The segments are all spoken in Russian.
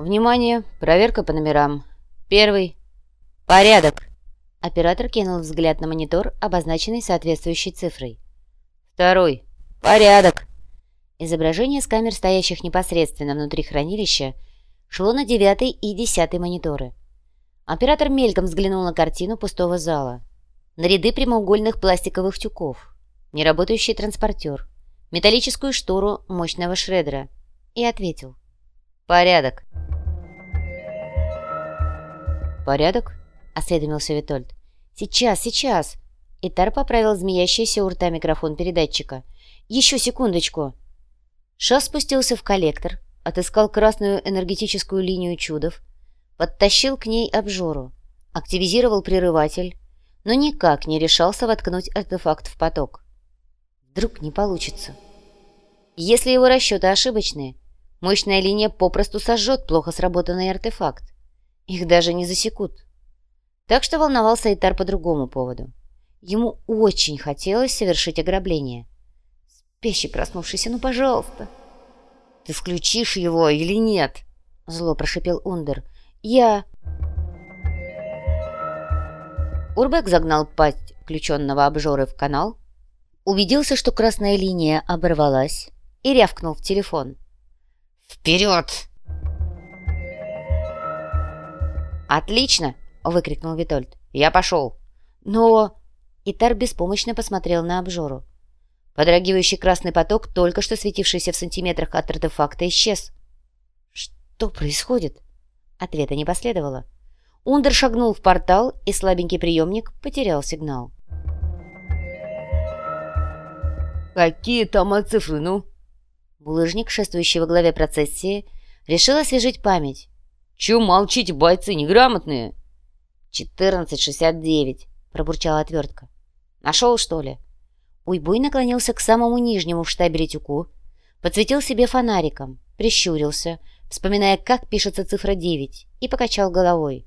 Внимание, проверка по номерам. Первый. Порядок. Оператор кинул взгляд на монитор, обозначенный соответствующей цифрой. Второй. Порядок. Изображение с камер, стоящих непосредственно внутри хранилища, шло на девятый и десятый мониторы. Оператор мельком взглянул на картину пустого зала. На ряды прямоугольных пластиковых тюков, неработающий транспортер, металлическую штору мощного шредера и ответил. «Порядок». «Порядок?» — осведомился Витольд. «Сейчас, сейчас!» Итар поправил змеящийся у рта микрофон передатчика. «Еще секундочку!» Ша спустился в коллектор, отыскал красную энергетическую линию чудов, подтащил к ней обжору, активизировал прерыватель, но никак не решался воткнуть артефакт в поток. Вдруг не получится. Если его расчеты ошибочные, мощная линия попросту сожжет плохо сработанный артефакт. Их даже не засекут. Так что волновался Итар по другому поводу. Ему очень хотелось совершить ограбление. «Спящий проснувшийся, ну, пожалуйста!» «Ты включишь его или нет?» — зло прошипел Ундер. «Я...» Урбек загнал пасть включенного обжоры в канал, убедился, что красная линия оборвалась, и рявкнул в телефон. «Вперед!» «Отлично!» — выкрикнул Витольд. «Я пошел!» «Но...» Итар беспомощно посмотрел на обжору. Подрагивающий красный поток, только что светившийся в сантиметрах от артефакта, исчез. «Что происходит?» Ответа не последовало. Ундер шагнул в портал, и слабенький приемник потерял сигнал. «Какие там цифры, ну?» Булыжник, шествующий во главе процессии, решил освежить память. «Чё молчите, бойцы неграмотные?» «Четырнадцать шестьдесят девять», — пробурчала отвертка. «Нашел, что ли?» Уйбуй наклонился к самому нижнему в штабеле тюку, подсветил себе фонариком, прищурился, вспоминая, как пишется цифра девять, и покачал головой.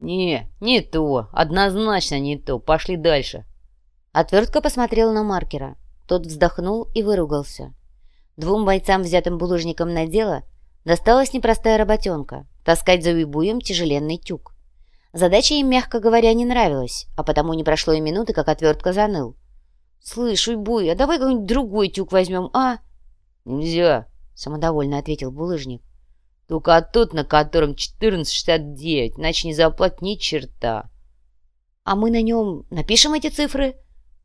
«Не, не то, однозначно не то, пошли дальше». Отвертка посмотрела на маркера. Тот вздохнул и выругался. Двум бойцам, взятым булыжником на дело, досталась непростая работенка — таскать за уйбуем тяжеленный тюк. Задача им, мягко говоря, не нравилась, а потому не прошло и минуты, как отвертка заныл. «Слышь, уйбуй, а давай какой-нибудь другой тюк возьмем, а?» «Нельзя», — самодовольно ответил булыжник. «Только тот, на котором 14,69, иначе не заплатить ни черта». «А мы на нем напишем эти цифры?»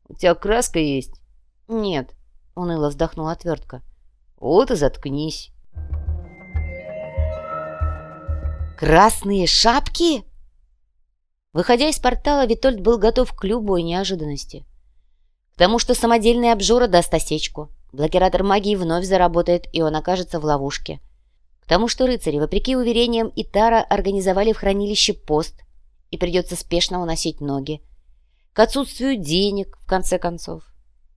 «У тебя краска есть?» «Нет», — уныло вздохнула отвертка. Вот и заткнись. Красные шапки? Выходя из портала, Витольд был готов к любой неожиданности. К тому, что самодельный обжора даст осечку, блокиратор магии вновь заработает, и он окажется в ловушке. К тому, что рыцари, вопреки уверениям Итара, организовали в хранилище пост, и придется спешно уносить ноги. К отсутствию денег, в конце концов.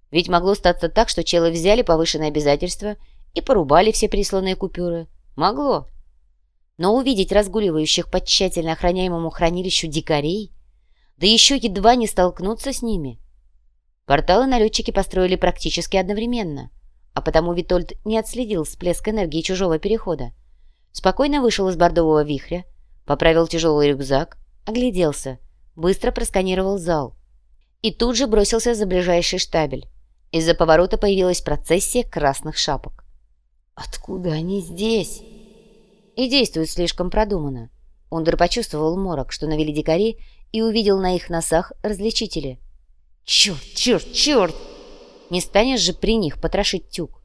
Ведь могло статься так, что челы взяли повышенные обязательства и порубали все присланные купюры. Могло. Но увидеть разгуливающих по тщательно охраняемому хранилищу дикарей, да еще едва не столкнуться с ними. Порталы налетчики построили практически одновременно, а потому Витольд не отследил всплеск энергии чужого перехода. Спокойно вышел из бордового вихря, поправил тяжелый рюкзак, огляделся, быстро просканировал зал и тут же бросился за ближайший штабель. Из-за поворота появилась процессия красных шапок. «Откуда они здесь?» И действуют слишком продуманно. Ундер почувствовал морок, что навели дикари, и увидел на их носах различители. «Черт, черт, черт! Не станешь же при них потрошить тюк?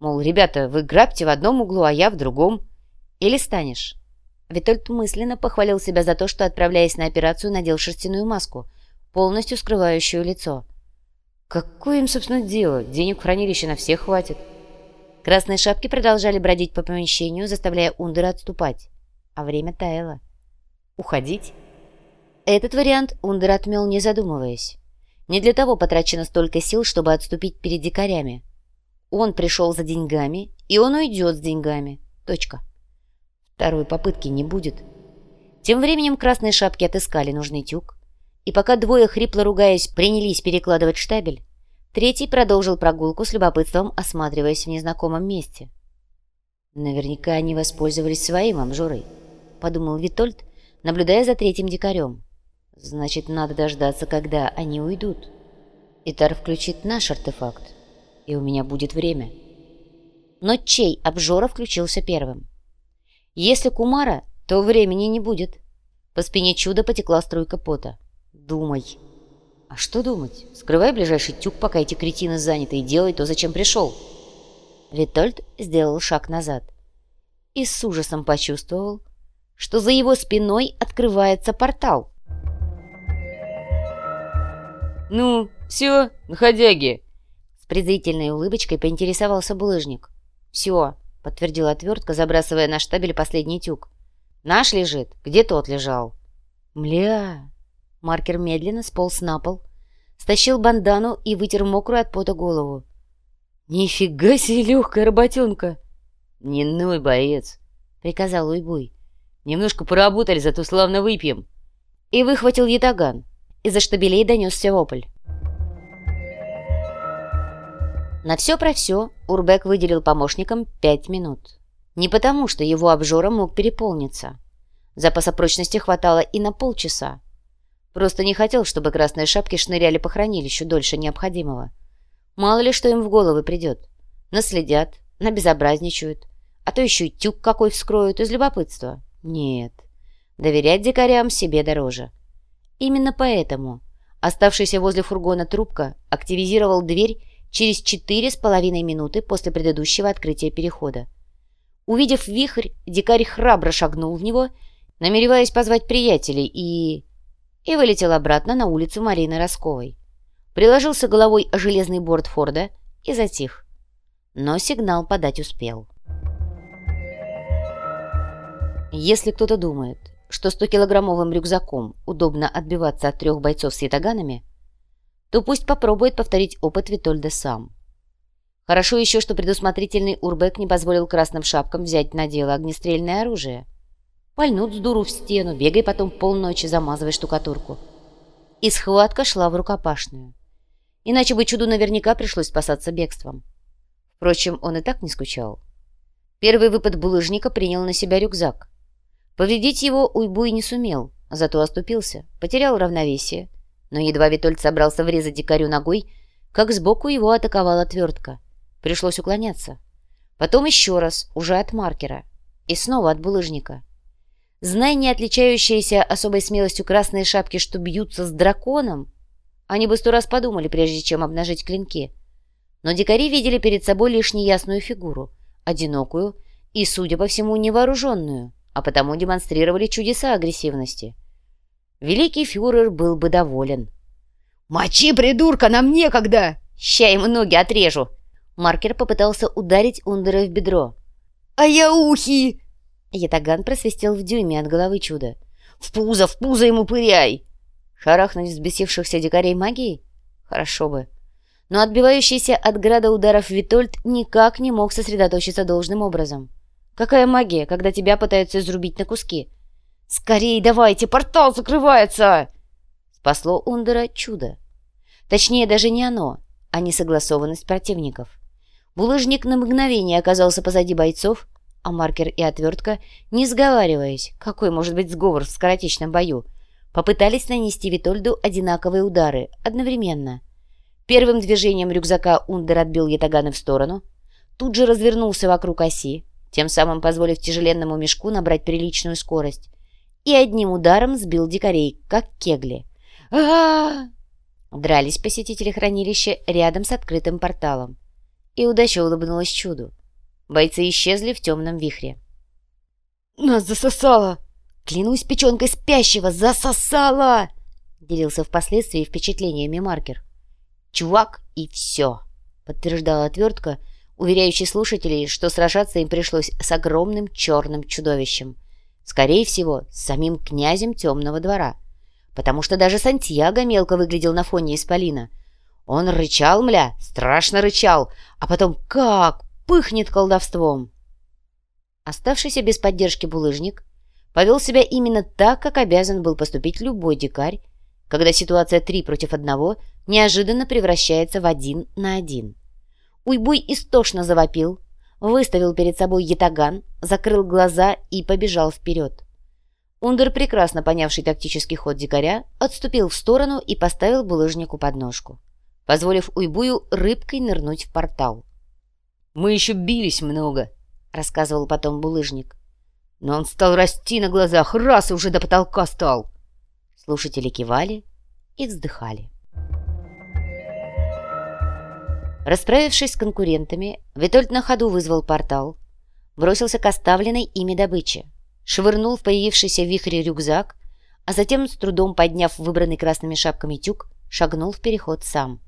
Мол, ребята, вы грабьте в одном углу, а я в другом. Или станешь?» Витольд мысленно похвалил себя за то, что, отправляясь на операцию, надел шерстяную маску, полностью скрывающую лицо. Какое им, собственно, дело? Денег в хранилище на всех хватит. Красные шапки продолжали бродить по помещению, заставляя Ундера отступать. А время таяло. Уходить? Этот вариант Ундер отмел, не задумываясь. Не для того потрачено столько сил, чтобы отступить перед дикарями. Он пришел за деньгами, и он уйдет с деньгами. Точка. Второй попытки не будет. Тем временем красные шапки отыскали нужный тюк, и пока двое, хрипло ругаясь, принялись перекладывать штабель, третий продолжил прогулку с любопытством, осматриваясь в незнакомом месте. Наверняка они воспользовались своим обжорой, подумал Витольд, наблюдая за третьим дикарем. Значит, надо дождаться, когда они уйдут. Итар включит наш артефакт, и у меня будет время. Но чей обжора включился первым? Если Кумара, то времени не будет. По спине чуда потекла струйка пота. Думай. А что думать? Скрывай ближайший тюк, пока эти кретины заняты, и делай то, зачем пришел. Витольд сделал шаг назад и с ужасом почувствовал, что за его спиной открывается портал. «Ну, все, находяги!» С презрительной улыбочкой поинтересовался булыжник. «Все», — подтвердила отвертка, забрасывая на штабель последний тюк. «Наш лежит. Где тот лежал?» «Мля!» Маркер медленно сполз на пол, стащил бандану и вытер мокрую от пота голову. «Нифига себе легкая работенка!» «Не ной, боец!» — приказал Уйбуй. «Немножко поработали, зато славно выпьем!» И выхватил ятаган. Из-за штабелей донесся вопль. На все про все Урбек выделил помощникам пять минут. Не потому, что его обжора мог переполниться. Запаса прочности хватало и на полчаса. Просто не хотел, чтобы красные шапки шныряли по хранилищу дольше необходимого. Мало ли что им в головы придет. Наследят, набезобразничают, а то еще и тюк какой вскроют из любопытства. Нет, доверять дикарям себе дороже. Именно поэтому оставшийся возле фургона трубка активизировал дверь через четыре с половиной минуты после предыдущего открытия перехода. Увидев вихрь, дикарь храбро шагнул в него, намереваясь позвать приятелей, и... и вылетел обратно на улицу Марины Росковой приложился головой о железный борт Форда и затих. Но сигнал подать успел. Если кто-то думает, что 100-килограммовым рюкзаком удобно отбиваться от трех бойцов с ятаганами, то пусть попробует повторить опыт Витольда сам. Хорошо еще, что предусмотрительный Урбек не позволил красным шапкам взять на дело огнестрельное оружие. Пальнут с дуру в стену, бегай потом полночи, замазывай штукатурку. И схватка шла в рукопашную. Иначе бы чуду наверняка пришлось спасаться бегством. Впрочем, он и так не скучал. Первый выпад булыжника принял на себя рюкзак. Повредить его Уйбуй не сумел, зато оступился, потерял равновесие. Но едва Витольд собрался врезать дикарю ногой, как сбоку его атаковала отвертка. Пришлось уклоняться. Потом еще раз, уже от маркера. И снова от булыжника. Зная не отличающиеся особой смелостью красные шапки, что бьются с драконом, они бы сто раз подумали, прежде чем обнажить клинки. Но дикари видели перед собой лишь неясную фигуру, одинокую и, судя по всему, невооруженную, а потому демонстрировали чудеса агрессивности. Великий фюрер был бы доволен. «Мочи, придурка, нам некогда!» «Ща ему ноги отрежу!» Маркер попытался ударить Ундера в бедро. «А я ухи!» Ятаган просвистел в дюйме от головы чуда. «В пузо, в пузо ему пыряй!» Шарахнуть взбесившихся дикарей магией? Хорошо бы. Но отбивающийся от града ударов Витольд никак не мог сосредоточиться должным образом. Какая магия, когда тебя пытаются изрубить на куски? «Скорей давайте, портал закрывается!» Спасло Ундера чудо. Точнее, даже не оно, а несогласованность противников. Булыжник на мгновение оказался позади бойцов, а маркер и отвертка, не сговариваясь, какой может быть сговор в скоротечном бою, попытались нанести Витольду одинаковые удары одновременно. Первым движением рюкзака Ундер отбил ятаганы в сторону, тут же развернулся вокруг оси, тем самым позволив тяжеленному мешку набрать приличную скорость, и одним ударом сбил дикарей, как кегли. а, -а, -а Дрались посетители хранилища рядом с открытым порталом. И удача улыбнулась чуду. Бойцы исчезли в темном вихре. «Нас засосало!» Клянусь печенкой спящего, засосала!» Делился впоследствии впечатлениями маркер. «Чувак, и все!» Подтверждала отвертка, уверяющий слушателей, что сражаться им пришлось с огромным черным чудовищем. Скорее всего, с самим князем темного двора. Потому что даже Сантьяго мелко выглядел на фоне исполина. Он рычал, мля, страшно рычал, а потом как пыхнет колдовством. Оставшийся без поддержки булыжник повел себя именно так, как обязан был поступить любой дикарь, когда ситуация три против одного неожиданно превращается в один на один. Уйбуй истошно завопил, выставил перед собой ятаган, закрыл глаза и побежал вперед. Ундер, прекрасно понявший тактический ход дикаря, отступил в сторону и поставил булыжнику подножку, позволив уйбую рыбкой нырнуть в портал. «Мы еще бились много», — рассказывал потом булыжник. «Но он стал расти на глазах, раз уже до потолка стал». Слушатели кивали и вздыхали. Расправившись с конкурентами, Витольд на ходу вызвал портал, бросился к оставленной ими добыче, швырнул в появившийся в вихре рюкзак, а затем, с трудом подняв выбранный красными шапками тюк, шагнул в переход сам.